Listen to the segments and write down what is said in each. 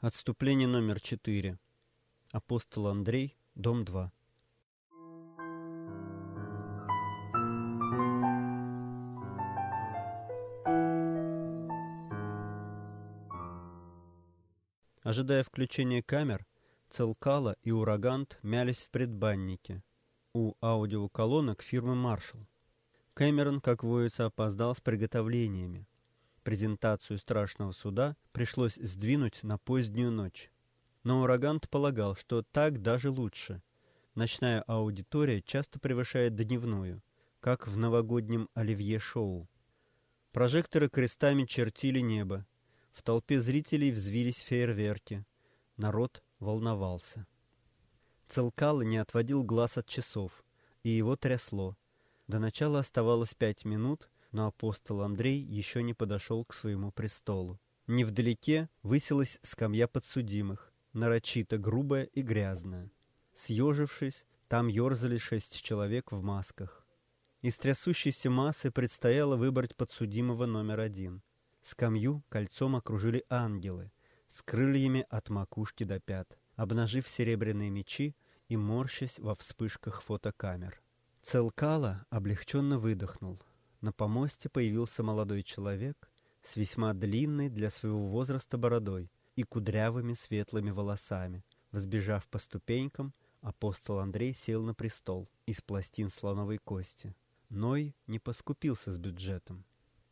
Отступление номер 4. Апостол Андрей, дом 2. Ожидая включения камер, Целкала и Урагант мялись в предбаннике у аудиоколонок фирмы «Маршалл». Кэмерон, как водится, опоздал с приготовлениями. Презентацию страшного суда пришлось сдвинуть на позднюю ночь. Но Урагант полагал, что так даже лучше. Ночная аудитория часто превышает дневную, как в новогоднем оливье-шоу. Прожекторы крестами чертили небо. В толпе зрителей взвились фейерверки. Народ волновался. Целкало не отводил глаз от часов, и его трясло. До начала оставалось пять минут, но апостол Андрей еще не подошел к своему престолу. Невдалеке высилась скамья подсудимых, нарочито грубая и грязная. Съежившись, там ерзали шесть человек в масках. Из трясущейся массы предстояло выбрать подсудимого номер один. Скамью кольцом окружили ангелы, с крыльями от макушки до пят, обнажив серебряные мечи и морщась во вспышках фотокамер. Целкала облегченно выдохнул. На помосте появился молодой человек с весьма длинной для своего возраста бородой и кудрявыми светлыми волосами. Взбежав по ступенькам, апостол Андрей сел на престол из пластин слоновой кости. Ной не поскупился с бюджетом.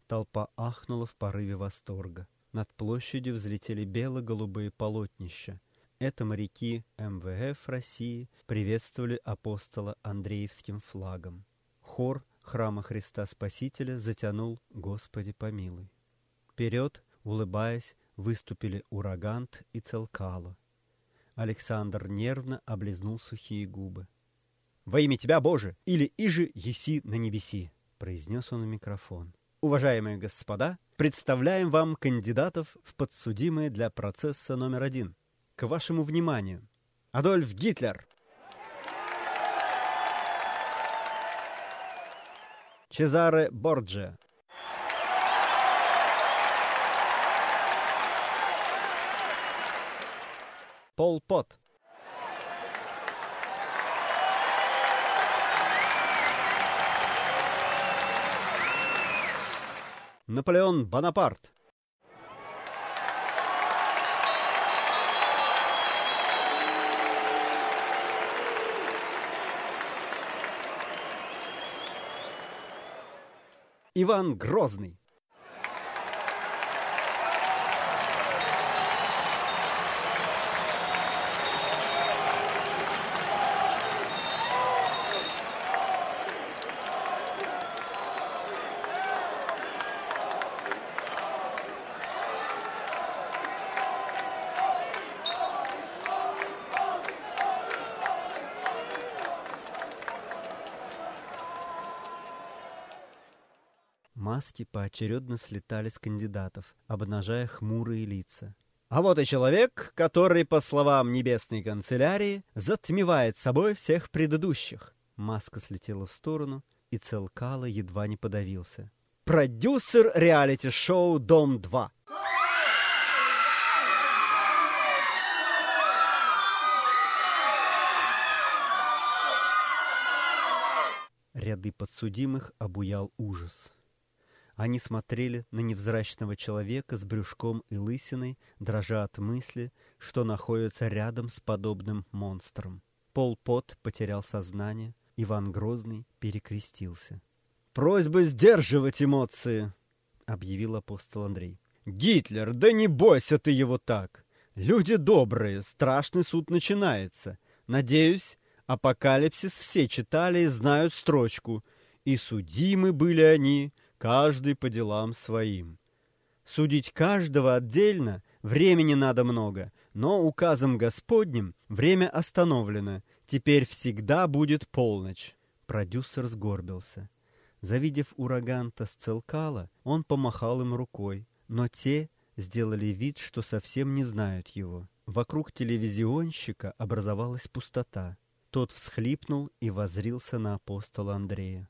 Толпа ахнула в порыве восторга. Над площадью взлетели бело-голубые полотнища. Это моряки МВФ России приветствовали апостола Андреевским флагом. Хор храма Христа Спасителя затянул «Господи помилуй». Вперед, улыбаясь, выступили Урагант и Целкало. Александр нервно облизнул сухие губы. «Во имя Тебя, Боже, или иже еси на небеси!» — произнес он в микрофон. «Уважаемые господа, представляем вам кандидатов в подсудимые для процесса номер один. К вашему вниманию. Адольф Гитлер!» Чезаре Борджа. Пол Пот. Наполеон Бонапарт. Иван Грозный. Маски поочередно слетали с кандидатов, обнажая хмурые лица. А вот и человек, который, по словам небесной канцелярии, затмевает собой всех предыдущих. Маска слетела в сторону, и Целкало едва не подавился. Продюсер реалити-шоу «Дом-2». Ряды подсудимых обуял ужас. Они смотрели на невзрачного человека с брюшком и лысиной, дрожа от мысли, что находится рядом с подобным монстром. Пол Пот потерял сознание, Иван Грозный перекрестился. «Просьба сдерживать эмоции!» — объявил апостол Андрей. «Гитлер, да не бойся ты его так! Люди добрые, страшный суд начинается. Надеюсь, апокалипсис все читали и знают строчку. И судимы были они, каждый по делам своим. Судить каждого отдельно времени надо много, но указом Господним время остановлено, теперь всегда будет полночь. Продюсер сгорбился. Завидев ураганта с Целкала, он помахал им рукой, но те сделали вид, что совсем не знают его. Вокруг телевизионщика образовалась пустота. Тот всхлипнул и возрился на апостола Андрея.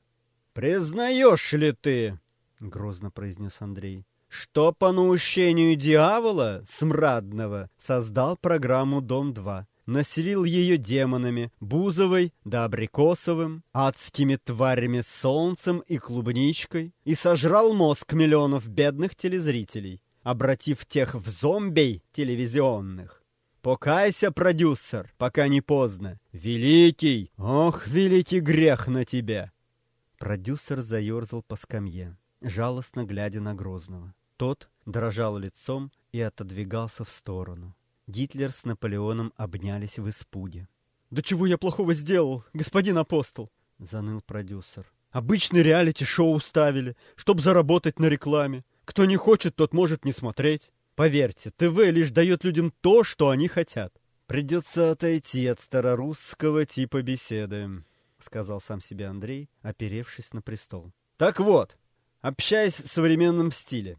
«Признаешь ли ты, — грозно произнес Андрей, что по наущению дьявола, смрадного, создал программу «Дом-2», населил ее демонами, Бузовой да Абрикосовым, адскими тварями солнцем и клубничкой, и сожрал мозг миллионов бедных телезрителей, обратив тех в зомбей телевизионных. Покайся, продюсер, пока не поздно. Великий, ох, великий грех на тебе!» Продюсер заерзал по скамье, жалостно глядя на Грозного. Тот дрожал лицом и отодвигался в сторону. Гитлер с Наполеоном обнялись в испуге. «Да чего я плохого сделал, господин апостол?» — заныл продюсер. «Обычный реалити-шоу ставили, чтоб заработать на рекламе. Кто не хочет, тот может не смотреть. Поверьте, ТВ лишь дает людям то, что они хотят. Придется отойти от старорусского типа беседы», — сказал сам себе Андрей, оперевшись на престол. «Так вот, общаясь в современном стиле,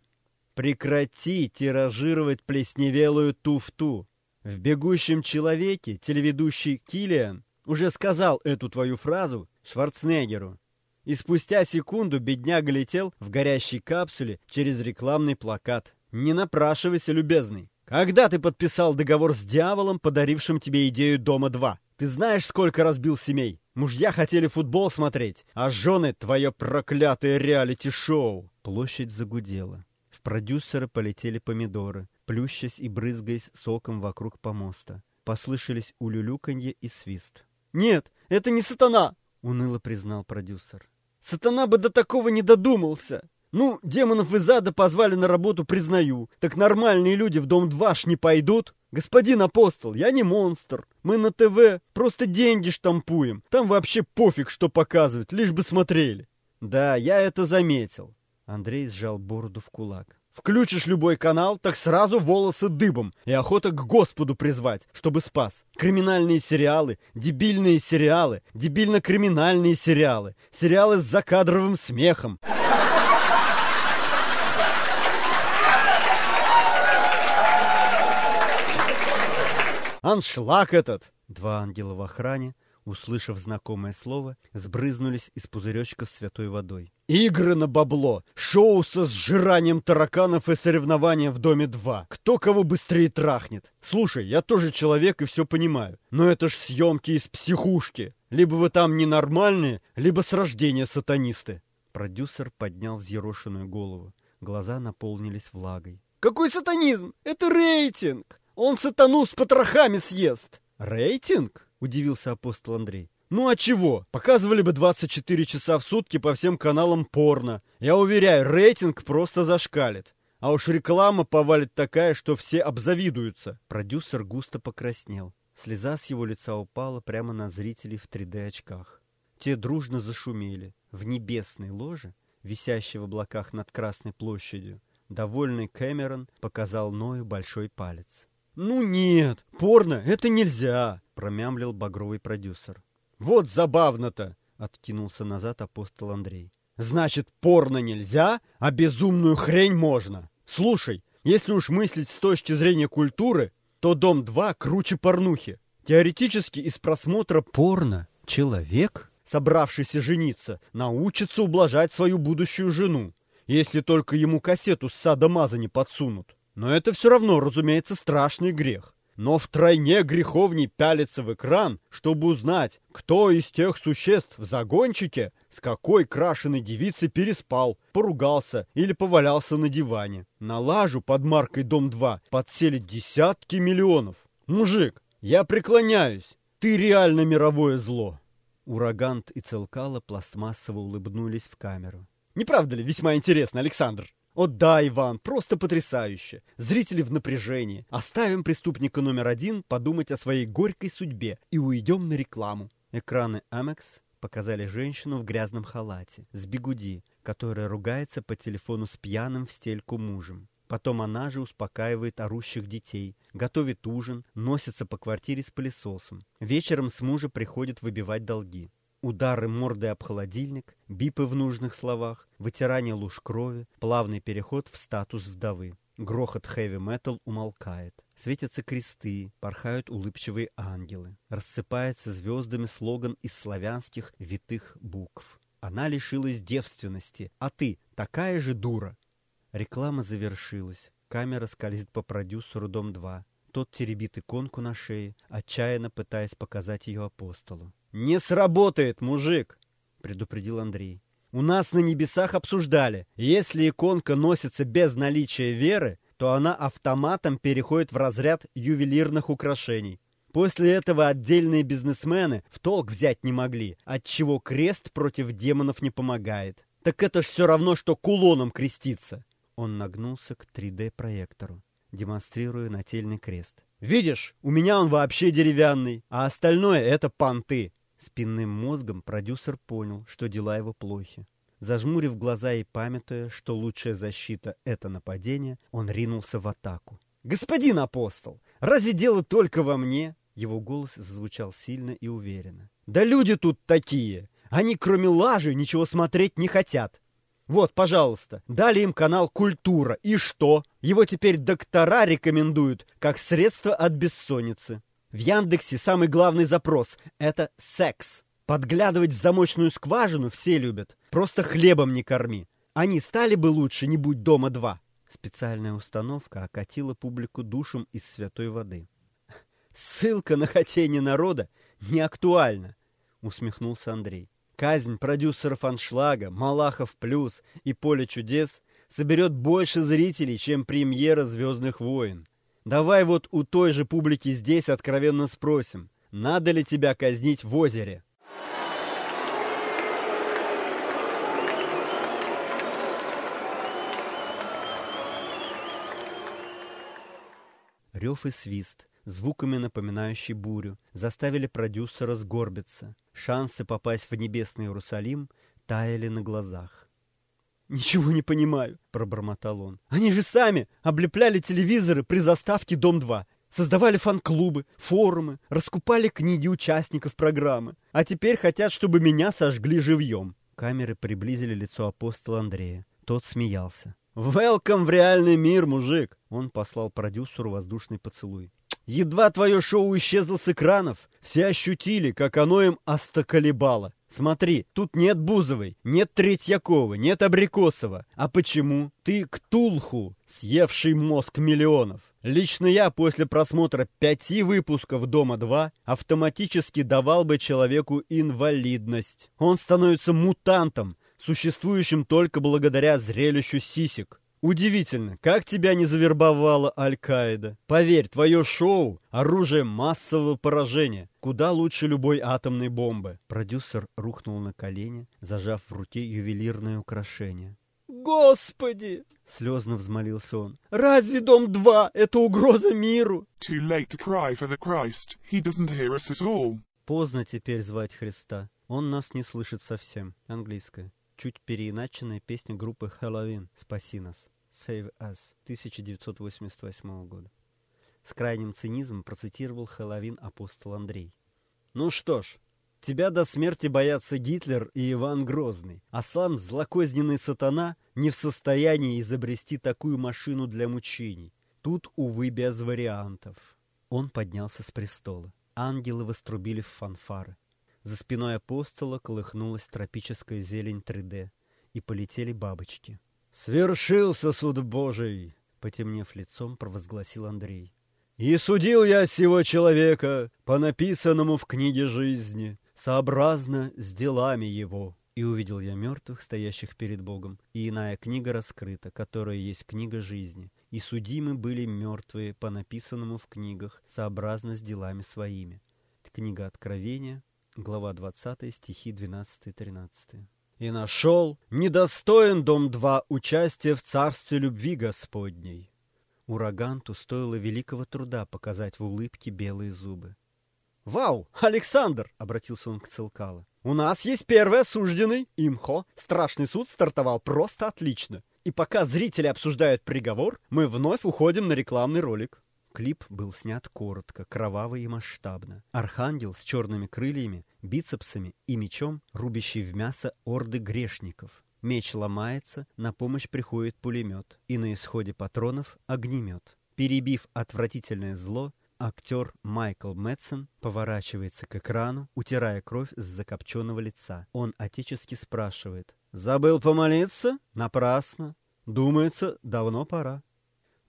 Прекрати тиражировать плесневелую туфту. В «Бегущем человеке» телеведущий Киллиан уже сказал эту твою фразу Шварценеггеру. И спустя секунду бедняга летел в горящей капсуле через рекламный плакат. Не напрашивайся, любезный. Когда ты подписал договор с дьяволом, подарившим тебе идею «Дома-2»? Ты знаешь, сколько разбил семей? Мужья хотели футбол смотреть, а жены — твое проклятое реалити-шоу. Площадь загудела. В продюсера полетели помидоры, плющась и брызгаясь соком вокруг помоста. Послышались улюлюканье и свист. «Нет, это не сатана!» — уныло признал продюсер. «Сатана бы до такого не додумался!» «Ну, демонов из ада позвали на работу, признаю. Так нормальные люди в Дом-2 ж не пойдут?» «Господин апостол, я не монстр. Мы на ТВ просто деньги штампуем. Там вообще пофиг, что показывают, лишь бы смотрели». «Да, я это заметил. Андрей сжал бороду в кулак. Включишь любой канал, так сразу волосы дыбом и охота к Господу призвать, чтобы спас. Криминальные сериалы, дебильные сериалы, дебильно-криминальные сериалы, сериалы с закадровым смехом. Аншлаг этот! Два ангела в охране услышав знакомое слово, сбрызнулись из пузыречков святой водой. «Игры на бабло! Шоу со сжиранием тараканов и соревнования в Доме 2! Кто кого быстрее трахнет? Слушай, я тоже человек и все понимаю, но это ж съемки из психушки! Либо вы там ненормальные, либо с рождения сатанисты!» Продюсер поднял взъерошенную голову. Глаза наполнились влагой. «Какой сатанизм? Это рейтинг! Он сатану с потрохами съест!» «Рейтинг?» — удивился апостол Андрей. «Ну а чего? Показывали бы 24 часа в сутки по всем каналам порно. Я уверяю, рейтинг просто зашкалит. А уж реклама повалит такая, что все обзавидуются». Продюсер густо покраснел. Слеза с его лица упала прямо на зрителей в 3D-очках. Те дружно зашумели. В небесной ложе, висящей в облаках над Красной площадью, довольный Кэмерон показал Ною большой палец. «Ну нет, порно — это нельзя!» — промямлил багровый продюсер. «Вот забавно-то!» — откинулся назад апостол Андрей. «Значит, порно нельзя, а безумную хрень можно! Слушай, если уж мыслить с точки зрения культуры, то «Дом-2» круче порнухи. Теоретически из просмотра порно человек, собравшийся жениться, научится ублажать свою будущую жену, если только ему кассету с сада Маза не подсунут. Но это все равно, разумеется, страшный грех. Но втройне греховней пялиться в экран, чтобы узнать, кто из тех существ в загончике с какой крашеной девицей переспал, поругался или повалялся на диване. На лажу под маркой «Дом-2» подсели десятки миллионов. Мужик, я преклоняюсь, ты реально мировое зло. Урагант и Целкала пластмассово улыбнулись в камеру. Не правда ли весьма интересно, Александр? О да, Иван, просто потрясающе. Зрители в напряжении. Оставим преступника номер один подумать о своей горькой судьбе и уйдем на рекламу. Экраны Амекс показали женщину в грязном халате, с бигуди, которая ругается по телефону с пьяным в стельку мужем. Потом она же успокаивает орущих детей, готовит ужин, носится по квартире с пылесосом. Вечером с мужа приходит выбивать долги. Удары мордой об холодильник, бипы в нужных словах, вытирание луж крови, плавный переход в статус вдовы. Грохот хэви-метал умолкает. Светятся кресты, порхают улыбчивые ангелы. Рассыпается звездами слоган из славянских витых букв. Она лишилась девственности, а ты такая же дура. Реклама завершилась. Камера скользит по продюсеру «Дом-2». Тот теребит иконку на шее, отчаянно пытаясь показать ее апостолу. «Не сработает, мужик!» — предупредил Андрей. «У нас на небесах обсуждали, если иконка носится без наличия веры, то она автоматом переходит в разряд ювелирных украшений. После этого отдельные бизнесмены в толк взять не могли, отчего крест против демонов не помогает. Так это ж все равно, что кулоном креститься. Он нагнулся к 3D-проектору, демонстрируя нательный крест. «Видишь, у меня он вообще деревянный, а остальное — это понты». Спинным мозгом продюсер понял, что дела его плохи. Зажмурив глаза и памятуя, что лучшая защита — это нападение, он ринулся в атаку. «Господин апостол, разве дело только во мне?» Его голос зазвучал сильно и уверенно. «Да люди тут такие! Они, кроме лажи, ничего смотреть не хотят. Вот, пожалуйста, дали им канал «Культура». И что? Его теперь доктора рекомендуют как средство от бессонницы. В Яндексе самый главный запрос — это секс. Подглядывать в замочную скважину все любят. Просто хлебом не корми. Они стали бы лучше, не будь дома два. Специальная установка окатила публику душем из святой воды. Ссылка на хотение народа не актуальна, усмехнулся Андрей. Казнь продюсеров «Аншлага», «Малахов плюс» и «Поле чудес» соберет больше зрителей, чем премьера «Звездных войн». Давай вот у той же публики здесь откровенно спросим, надо ли тебя казнить в озере? Рев и свист, звуками напоминающий бурю, заставили продюсера сгорбиться. Шансы попасть в небесный Иерусалим таяли на глазах. «Ничего не понимаю», — пробормотал он. «Они же сами облепляли телевизоры при заставке «Дом-2», создавали фан-клубы, форумы, раскупали книги участников программы, а теперь хотят, чтобы меня сожгли живьем». Камеры приблизили лицо апостола Андрея. Тот смеялся. «Велкам в реальный мир, мужик!» Он послал продюсеру воздушный поцелуй. Едва твое шоу исчезло с экранов, все ощутили, как оно им остоколебало. Смотри, тут нет Бузовой, нет Третьякова, нет Абрикосова. А почему? Ты Ктулху, съевший мозг миллионов. Лично я после просмотра пяти выпусков «Дома-2» автоматически давал бы человеку инвалидность. Он становится мутантом, существующим только благодаря зрелищу сисек. Удивительно, как тебя не завербовала Аль-Каида. Поверь, твое шоу — оружие массового поражения. Куда лучше любой атомной бомбы. Продюсер рухнул на колени, зажав в руке ювелирное украшение. «Господи!» — слезно взмолился он. «Разве Дом-2 — это угроза миру?» Поздно теперь звать Христа. Он нас не слышит совсем. Английское чуть переиначенная песня группы Halloween «Спаси нас» «Save Us» 1988 года. С крайним цинизмом процитировал Хэллоуин апостол Андрей. «Ну что ж, тебя до смерти боятся Гитлер и Иван Грозный, а сам злокозненный сатана не в состоянии изобрести такую машину для мучений. Тут, увы, без вариантов». Он поднялся с престола. Ангелы вострубили в фанфары. За спиной апостола колыхнулась тропическая зелень 3D, и полетели бабочки. «Свершился суд Божий!» — потемнев лицом, провозгласил Андрей. «И судил я сего человека по написанному в книге жизни, сообразно с делами его». И увидел я мертвых, стоящих перед Богом, и иная книга раскрыта, которая есть книга жизни. И судимы были мертвые по написанному в книгах, сообразно с делами своими. Книга Откровения, глава 20, стихи 12-13. «И нашел недостоин дом два участия в царстве любви Господней». Ураганту стоило великого труда показать в улыбке белые зубы. «Вау, Александр!» — обратился он к Целкало. «У нас есть первый осужденный, Имхо. Страшный суд стартовал просто отлично. И пока зрители обсуждают приговор, мы вновь уходим на рекламный ролик». Клип был снят коротко, кроваво и масштабно. Архангел с черными крыльями, бицепсами и мечом, рубящий в мясо орды грешников. Меч ломается, на помощь приходит пулемет, и на исходе патронов огнемет. Перебив отвратительное зло, актер Майкл Мэтсон поворачивается к экрану, утирая кровь с закопченного лица. Он отечески спрашивает. «Забыл помолиться? Напрасно. Думается, давно пора.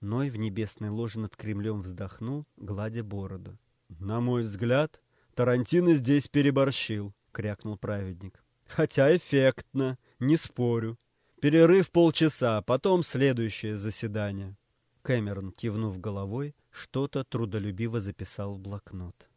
Ной в небесной ложе над Кремлем вздохнул, гладя бороду. «На мой взгляд, Тарантино здесь переборщил», — крякнул праведник. «Хотя эффектно, не спорю. Перерыв полчаса, потом следующее заседание». Кэмерон, кивнув головой, что-то трудолюбиво записал в блокнот.